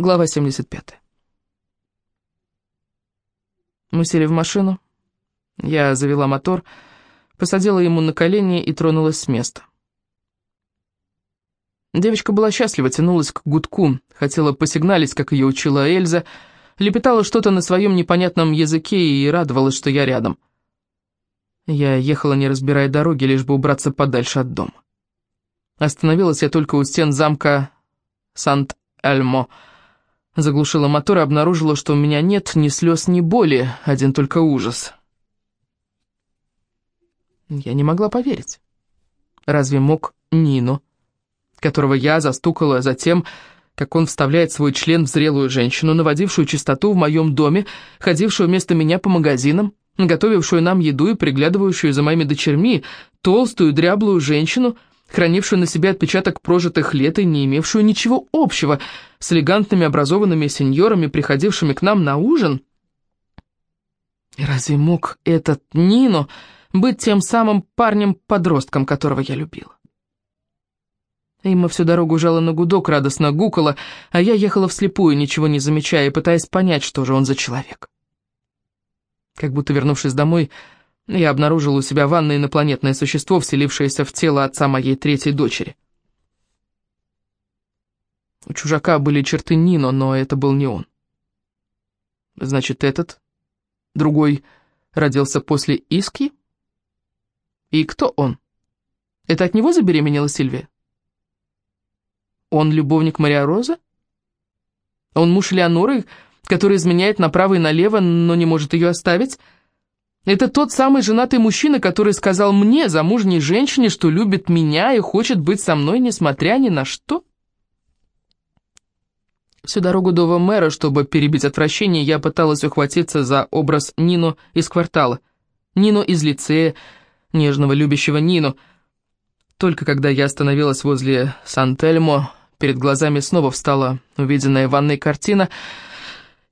Глава 75. Мы сели в машину. Я завела мотор, посадила ему на колени и тронулась с места. Девочка была счастлива, тянулась к гудку, хотела посигналить, как ее учила Эльза, лепетала что-то на своем непонятном языке и радовалась, что я рядом. Я ехала, не разбирая дороги, лишь бы убраться подальше от дома. Остановилась я только у стен замка Сант-Эльмо, Заглушила мотор и обнаружила, что у меня нет ни слез, ни боли, один только ужас. Я не могла поверить. Разве мог Нину, которого я застукала за тем, как он вставляет свой член в зрелую женщину, наводившую чистоту в моем доме, ходившую вместо меня по магазинам, готовившую нам еду и приглядывающую за моими дочерьми, толстую, дряблую женщину — хранившую на себе отпечаток прожитых лет и не имевшую ничего общего с элегантными образованными сеньорами, приходившими к нам на ужин? Разве мог этот Нино быть тем самым парнем-подростком, которого я любила? Имма всю дорогу жала на гудок, радостно гукала, а я ехала вслепую, ничего не замечая, пытаясь понять, что же он за человек. Как будто, вернувшись домой, я обнаружил у себя в ванной инопланетное существо, вселившееся в тело отца моей третьей дочери. У чужака были черты Нино, но это был не он. Значит, этот, другой, родился после Иски? И кто он? Это от него забеременела Сильвия? Он любовник Мария Роза? Он муж Леоноры, который изменяет направо и налево, но не может ее оставить? Это тот самый женатый мужчина, который сказал мне, замужней женщине, что любит меня и хочет быть со мной, несмотря ни на что? Всю дорогу до мэра, чтобы перебить отвращение, я пыталась ухватиться за образ Нино из квартала. Нино из лицея, нежного, любящего Нину. Только когда я остановилась возле Сан-Тельмо, перед глазами снова встала увиденная в ванной картина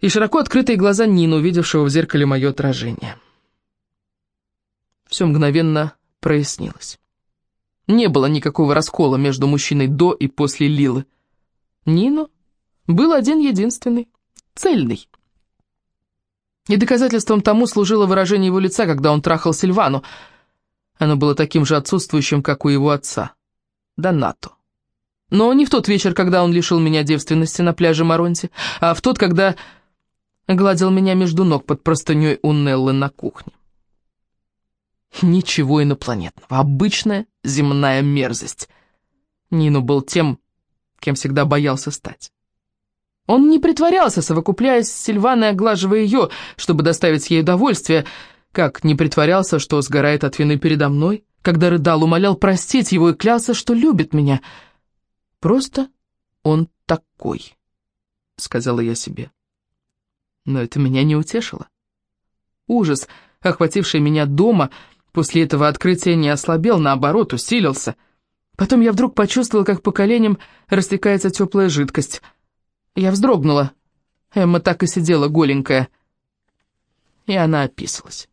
и широко открытые глаза Нину, увидевшего в зеркале мое отражение все мгновенно прояснилось. Не было никакого раскола между мужчиной до и после Лилы. Нино был один-единственный, цельный. И доказательством тому служило выражение его лица, когда он трахал Сильвану. Оно было таким же отсутствующим, как у его отца, Донато. Но не в тот вечер, когда он лишил меня девственности на пляже Маронти, а в тот, когда гладил меня между ног под простыней у Неллы на кухне. Ничего инопланетного, обычная земная мерзость. Нину был тем, кем всегда боялся стать. Он не притворялся, совокупляясь с Сильваной, оглаживая ее, чтобы доставить ей удовольствие, как не притворялся, что сгорает от вины передо мной, когда рыдал, умолял простить его и клялся, что любит меня. Просто он такой, сказала я себе. Но это меня не утешило. Ужас, охвативший меня дома, — После этого открытия не ослабел, наоборот, усилился. Потом я вдруг почувствовала, как по коленям растекается теплая жидкость. Я вздрогнула. Эмма так и сидела голенькая. И она описалась.